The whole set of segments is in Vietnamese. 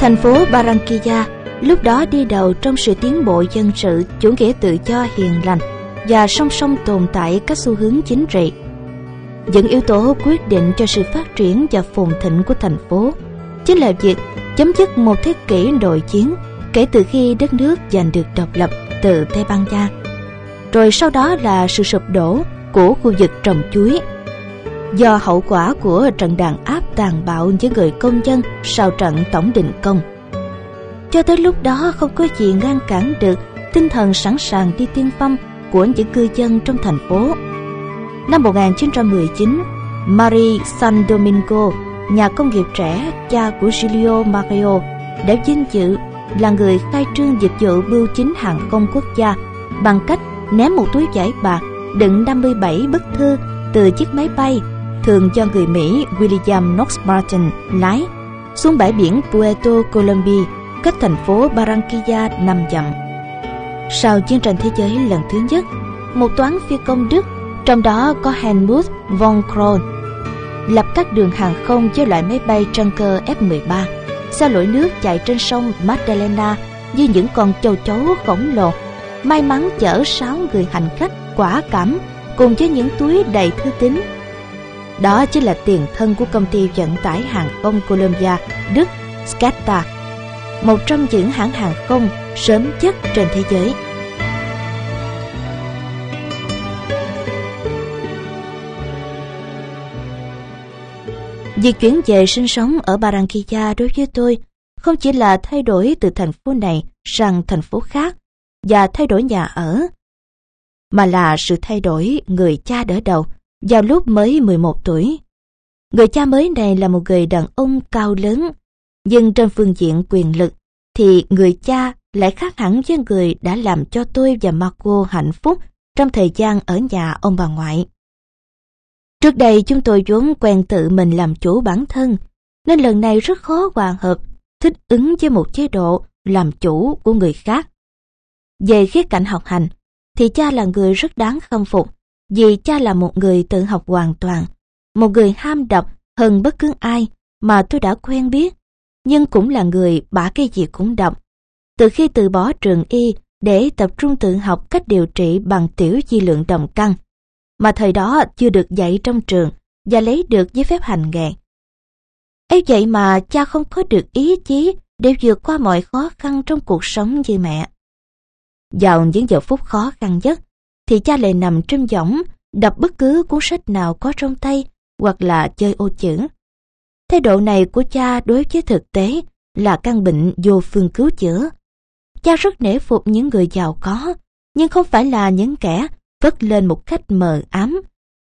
Thành phố Barranquilla lúc đó đi đầu trong sự tiến bộ dân sự, chủ nghĩa tự do hiền lành và song song tồn tại các xu hướng chính trị. Những yếu tố quyết định cho sự phát triển và phồn thịnh của thành phố chính là việc chấm dứt một thế kỷ nội chiến kể từ khi đất nước giành được độc lập từ Tây Ban Nha. Rồi sau đó là sự sụp đổ của khu vực trồng chuối do hậu quả của trận đàn áp tàn bạo với người công dân sau trận tổng đình công. Cho tới lúc đó không có gì ngăn cản được tinh thần sẵn sàng đi tiên phong của những cư dân trong thành phố. Năm 1919, Marie San Domingo, nhà công nghiệp trẻ cha của Giulio Mario, đã vinh dự là người khai trương dịch vụ bưu chính hàng không quốc gia bằng cách ném một túi vải bạc đựng 57 bức thư từ chiếc máy bay thường cho người Mỹ William Knox Martin lái xuống bãi biển Puerto Colombi cách thành phố Barranquilla năm dặm. Sau chiến tranh thế giới lần thứ nhất, một toán phi công Đức, trong đó có Helmut von Kroll, lập các đường hàng không với loại máy bay Junker F-13, xa lội nước chạy trên sông Magdalena như những con châu chấu khổng lồ, may mắn chở sáu người hành khách quả cảm cùng với những túi đầy thư tín. Đó chính là tiền thân của công ty vận tải hàng không Colombia, Đức, Skata một trong những hãng hàng không sớm nhất trên thế giới. Việc chuyển về sinh sống ở Barranquilla đối với tôi không chỉ là thay đổi từ thành phố này sang thành phố khác và thay đổi nhà ở, mà là sự thay đổi người cha đỡ đầu vào lúc mới 11 tuổi. Người cha mới này là một người đàn ông cao lớn, nhưng trên phương diện quyền lực thì người cha lại khác hẳn với người đã làm cho tôi và Marco hạnh phúc trong thời gian ở nhà ông bà ngoại. Trước đây chúng tôi vốn quen tự mình làm chủ bản thân, nên lần này rất khó hòa hợp, thích ứng với một chế độ làm chủ của người khác. Về khía cạnh học hành, thì cha là người rất đáng khâm phục, vì cha là một người tự học hoàn toàn, một người ham đọc hơn bất cứ ai mà tôi đã quen biết nhưng cũng là người bả cái gì cũng đọc. Từ khi từ bỏ trường y để tập trung tự học cách điều trị bằng tiểu di lượng đồng căn, mà thời đó chưa được dạy trong trường và lấy được giấy phép hành nghề. ấy vậy mà cha không có được ý chí để vượt qua mọi khó khăn trong cuộc sống như mẹ. Vào những giờ phút khó khăn nhất, thì cha lại nằm trên võng đọc bất cứ cuốn sách nào có trong tay hoặc là chơi ô chữ. Thái độ này của cha đối với thực tế là căn bệnh vô phương cứu chữa. Cha rất nể phục những người giàu có, nhưng không phải là những kẻ vất lên một cách mờ ám,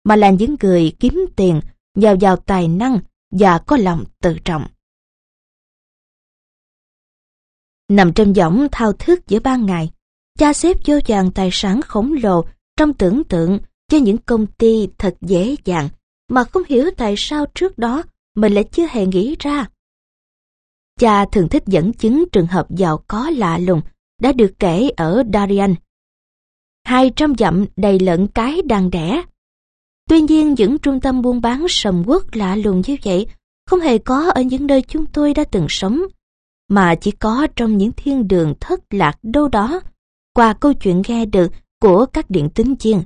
mà là những người kiếm tiền giàu giàu tài năng và có lòng tự trọng. Nằm trong võng thao thức giữa ban ngày, cha xếp vô vàng tài sản khổng lồ trong tưởng tượng cho những công ty thật dễ dàng mà không hiểu tại sao trước đó mình lại chưa hề nghĩ ra. Cha thường thích dẫn chứng trường hợp giàu có lạ lùng đã được kể ở Darien. Hai trăm dặm đầy lợn cái đang đẻ. Tuy nhiên những trung tâm buôn bán sầm uất lạ lùng như vậy không hề có ở những nơi chúng tôi đã từng sống, mà chỉ có trong những thiên đường thất lạc đâu đó qua câu chuyện nghe được của các điện tính chiên.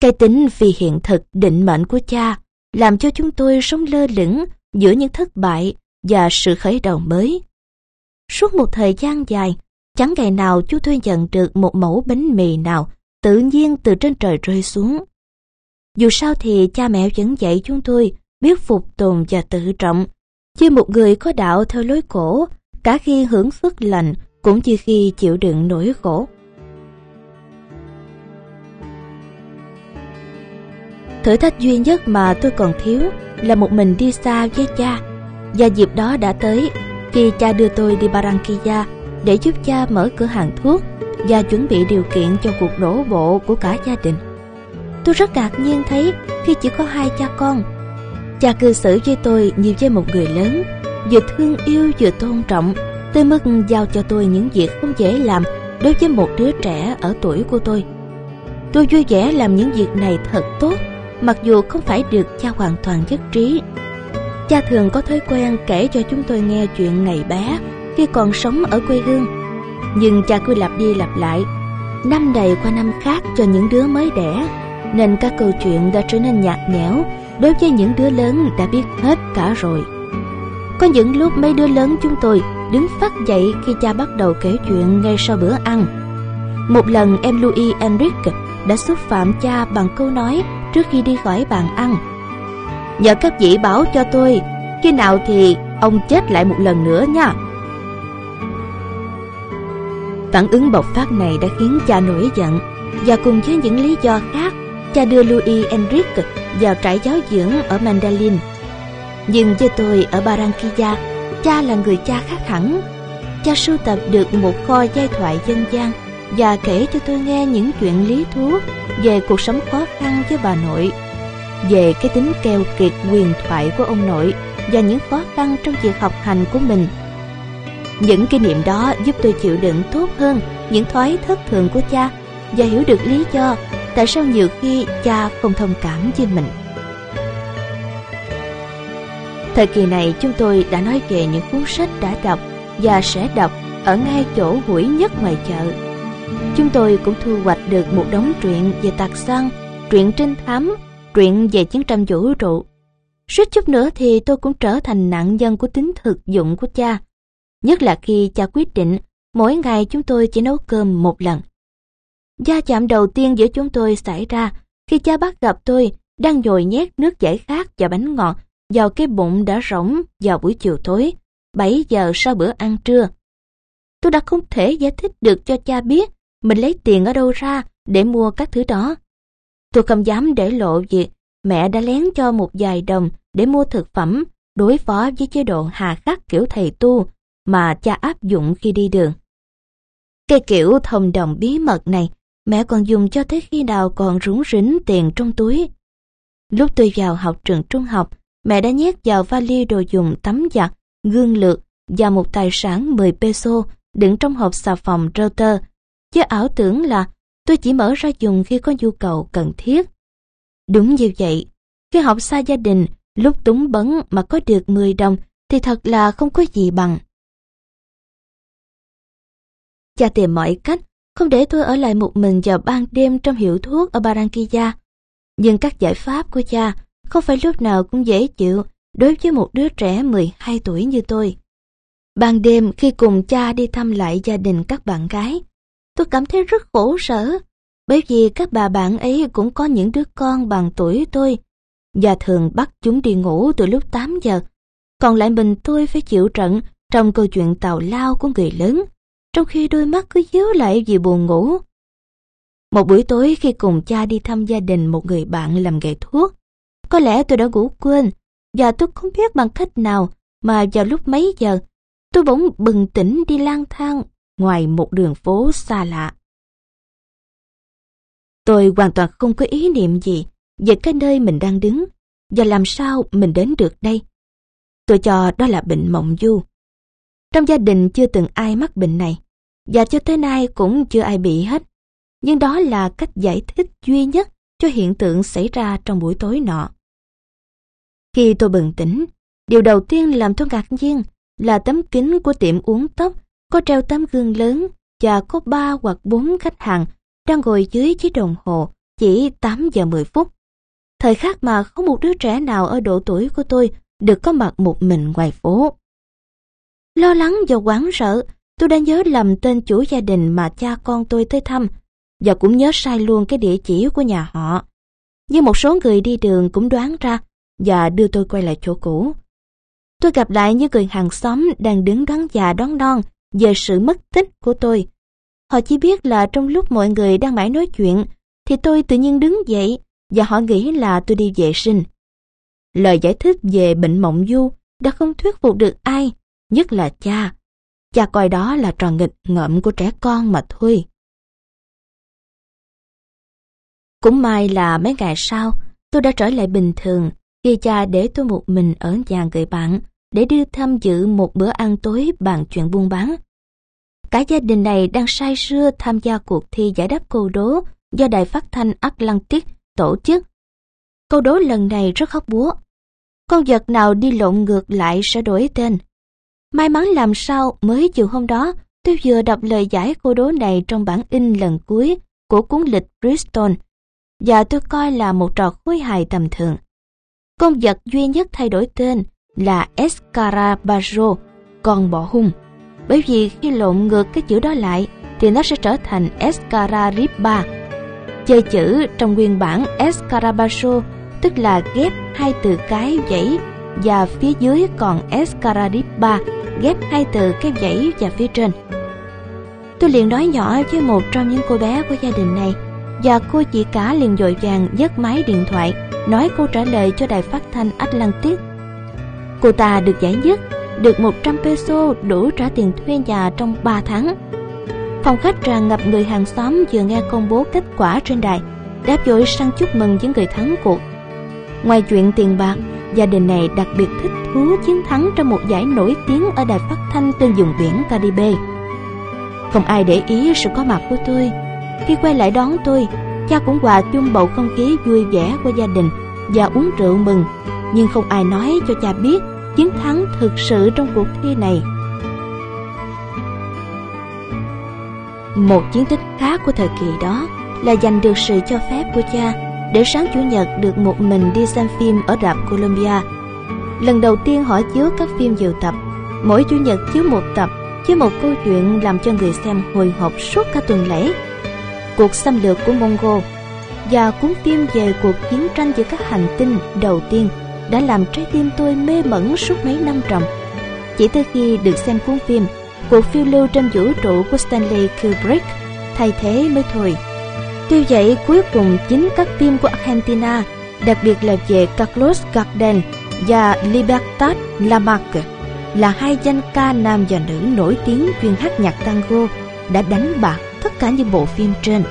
Cái tính vì hiện thực định mệnh của cha làm cho chúng tôi sống lơ lửng giữa những thất bại và sự khởi đầu mới. Suốt một thời gian dài, chẳng ngày nào chúng tôi nhận được một mẫu bánh mì nào tự nhiên từ trên trời rơi xuống. Dù sao thì cha mẹ vẫn dạy chúng tôi biết phục tùng và tự trọng, như một người có đạo theo lối cổ, cả khi hưởng phước lành cũng như khi chịu đựng nỗi khổ. Thử thách duy nhất mà tôi còn thiếu là một mình đi xa với cha. Và dịp đó đã tới khi cha đưa tôi đi Barranquilla để giúp cha mở cửa hàng thuốc và chuẩn bị điều kiện cho cuộc đổ bộ của cả gia đình. Tôi rất ngạc nhiên thấy khi chỉ có hai cha con. Cha cư xử với tôi như với một người lớn, vừa thương yêu vừa tôn trọng, tới mức giao cho tôi những việc không dễ làm đối với một đứa trẻ ở tuổi của tôi. Tôi vui vẻ làm những việc này thật tốt mặc dù không phải được cha hoàn toàn nhất trí. Cha thường có thói quen kể cho chúng tôi nghe chuyện ngày bé khi còn sống ở quê hương. Nhưng cha cứ lặp đi lặp lại, năm này qua năm khác cho những đứa mới đẻ, nên các câu chuyện đã trở nên nhạt nhẽo đối với những đứa lớn đã biết hết cả rồi. Có những lúc mấy đứa lớn chúng tôi đứng phát dậy khi cha bắt đầu kể chuyện ngay sau bữa ăn. Một lần em Louis Enrique đã xúc phạm cha bằng câu nói trước khi đi khỏi bàn ăn. Nhờ các vị bảo cho tôi, khi nào thì ông chết lại một lần nữa nha. Phản ứng bộc phát này đã khiến cha nổi giận và cùng với những lý do khác, cha đưa Louis Enrique vào trại giáo dưỡng ở Mandalin. Nhưng với tôi ở Barranquilla, cha là người cha khác hẳn. Cha sưu tập được một kho giai thoại dân gian và kể cho tôi nghe những chuyện lý thú về cuộc sống khó khăn với bà nội, về cái tính keo kiệt quyền thoại của ông nội và những khó khăn trong việc học hành của mình. Những kinh nghiệm đó giúp tôi chịu đựng tốt hơn những thoái thất thường của cha và hiểu được lý do tại sao nhiều khi cha không thông cảm với mình. Thời kỳ này chúng tôi đã nói về những cuốn sách đã đọc và sẽ đọc ở ngay chỗ hủi nhất ngoài chợ. Chúng tôi cũng thu hoạch được một đống truyện về tạc xăng, truyện trinh thám, truyện về chiến tranh vũ trụ. Suýt chút nữa thì tôi cũng trở thành nạn nhân của tính thực dụng của cha. Nhất là khi cha quyết định mỗi ngày chúng tôi chỉ nấu cơm một lần. Gia chạm đầu tiên giữa chúng tôi xảy ra khi cha bắt gặp tôi đang nhồi nhét nước giải khát và bánh ngọt vào cái bụng đã rỗng vào buổi chiều tối, 7 giờ sau bữa ăn trưa. Tôi đã không thể giải thích được cho cha biết mình lấy tiền ở đâu ra để mua các thứ đó. Tôi không dám để lộ việc mẹ đã lén cho một vài đồng để mua thực phẩm đối phó với chế độ hà khắc kiểu thầy tu mà cha áp dụng khi đi đường. Cái kiểu thông đồng bí mật này mẹ còn dùng cho tới khi nào còn rúng rính tiền trong túi. Lúc tôi vào học trường trung học, mẹ đã nhét vào vali đồ dùng tắm giặt, gương lược và một tài sản 10 peso đựng trong hộp xà phòng router, chứ ảo tưởng là tôi chỉ mở ra dùng khi có nhu cầu cần thiết. Đúng như vậy, khi học xa gia đình, lúc túng bấn mà có được 10 đồng thì thật là không có gì bằng. Cha tìm mọi cách không để tôi ở lại một mình vào ban đêm trong hiệu thuốc ở Barranquilla. Nhưng các giải pháp của cha không phải lúc nào cũng dễ chịu đối với một đứa trẻ 12 tuổi như tôi. Ban đêm khi cùng cha đi thăm lại gia đình các bạn gái, tôi cảm thấy rất khổ sở, bởi vì các bà bạn ấy cũng có những đứa con bằng tuổi tôi, và thường bắt chúng đi ngủ từ lúc 8 giờ, còn lại mình tôi phải chịu trận trong câu chuyện tào lao của người lớn, trong khi đôi mắt cứ díu lại vì buồn ngủ. Một buổi tối khi cùng cha đi thăm gia đình một người bạn làm nghề thuốc, có lẽ tôi đã ngủ quên, và tôi không biết bằng cách nào mà vào lúc mấy giờ, tôi bỗng bừng tỉnh đi lang thang ngoài một đường phố xa lạ. Tôi hoàn toàn không có ý niệm gì về cái nơi mình đang đứng và làm sao mình đến được đây. Tôi cho đó là bệnh mộng du. Trong gia đình chưa từng ai mắc bệnh này và cho tới nay cũng chưa ai bị hết. Nhưng đó là cách giải thích duy nhất cho hiện tượng xảy ra trong buổi tối nọ. Khi tôi bừng tỉnh, điều đầu tiên làm tôi ngạc nhiên là tấm kính của tiệm uống tóc có treo tấm gương lớn và có ba hoặc bốn khách hàng đang ngồi dưới chiếc đồng hồ chỉ 8 giờ 10 phút. Thời khắc mà không một đứa trẻ nào ở độ tuổi của tôi được có mặt một mình ngoài phố. Lo lắng và hoảng sợ, tôi đã nhớ lầm tên chủ gia đình mà cha con tôi tới thăm và cũng nhớ sai luôn cái địa chỉ của nhà họ. Nhưng một số người đi đường cũng đoán ra và đưa tôi quay lại chỗ cũ. Tôi gặp lại những người hàng xóm đang đứng đoán già đoán non về sự mất tích của tôi. Họ chỉ biết là trong lúc mọi người đang mãi nói chuyện thì tôi tự nhiên đứng dậy và họ nghĩ là tôi đi vệ sinh. Lời giải thích về bệnh mộng du đã không thuyết phục được ai, nhất là cha. Cha coi đó là trò nghịch ngợm của trẻ con mà thôi. Cũng may là mấy ngày sau, tôi đã trở lại bình thường khi cha để tôi một mình ở nhà người bạn, để đưa tham dự một bữa ăn tối bàn chuyện buôn bán. Cả gia đình này đang say sưa tham gia cuộc thi giải đáp câu đố do Đài Phát thanh Atlantic tổ chức. Câu đố lần này rất hóc búa. con vật nào đi lộn ngược lại sẽ đổi tên. May mắn làm sao mới chiều hôm đó, tôi vừa đọc lời giải câu đố này trong bản in lần cuối của cuốn lịch Bristol và tôi coi là một trò khối hài tầm thường. Con vật duy nhất thay đổi tên là Escarabajo, con bọ hung. Bởi vì khi lộn ngược cái chữ đó lại thì nó sẽ trở thành Escarariba. Chơi chữ trong nguyên bản Escarabajo tức là ghép hai từ cái dãy và phía dưới còn Escarariba ghép hai từ cái dãy và phía trên. Tôi liền nói nhỏ với một trong những cô bé của gia đình này và cô chị cả liền dội vàng nhấc máy điện thoại nói câu trả lời cho đài phát thanh Atlantic. Cô ta được giải nhất, được 100 peso đủ trả tiền thuê nhà trong 3 tháng. Phòng khách tràn ngập người hàng xóm vừa nghe công bố kết quả trên đài, đáp dội sang chúc mừng những người thắng cuộc. Ngoài chuyện tiền bạc, gia đình này đặc biệt thích thú chiến thắng trong một giải nổi tiếng ở đài phát thanh trên vùng biển Caribe. Không ai để ý sự có mặt của tôi. Khi quay lại đón tôi, cha cũng hòa chung bầu không khí vui vẻ của gia đình và uống rượu mừng. Nhưng không ai nói cho cha biết chiến thắng thực sự trong cuộc thi này. Một chiến tích khác của thời kỳ đó là giành được sự cho phép của cha để sáng chủ nhật được một mình đi xem phim ở rạp Columbia. Lần đầu tiên họ chiếu các phim nhiều tập, mỗi chủ nhật chiếu một tập với một câu chuyện làm cho người xem hồi hộp suốt cả tuần lễ. Cuộc xâm lược của Mongol và cuốn phim về cuộc chiến tranh giữa các hành tinh đầu tiên đã làm trái tim tôi mê mẩn suốt mấy năm trầm. Chỉ tới khi được xem cuốn phim Cuộc phiêu lưu trên vũ trụ của Stanley Kubrick thay thế mới thôi. Tuy vậy, cuối cùng chính các phim của Argentina, đặc biệt là về Carlos Gardel và Libertad Lamarque, là hai danh ca nam và nữ nổi tiếng chuyên hát nhạc tango đã đánh bạc tất cả những bộ phim trên.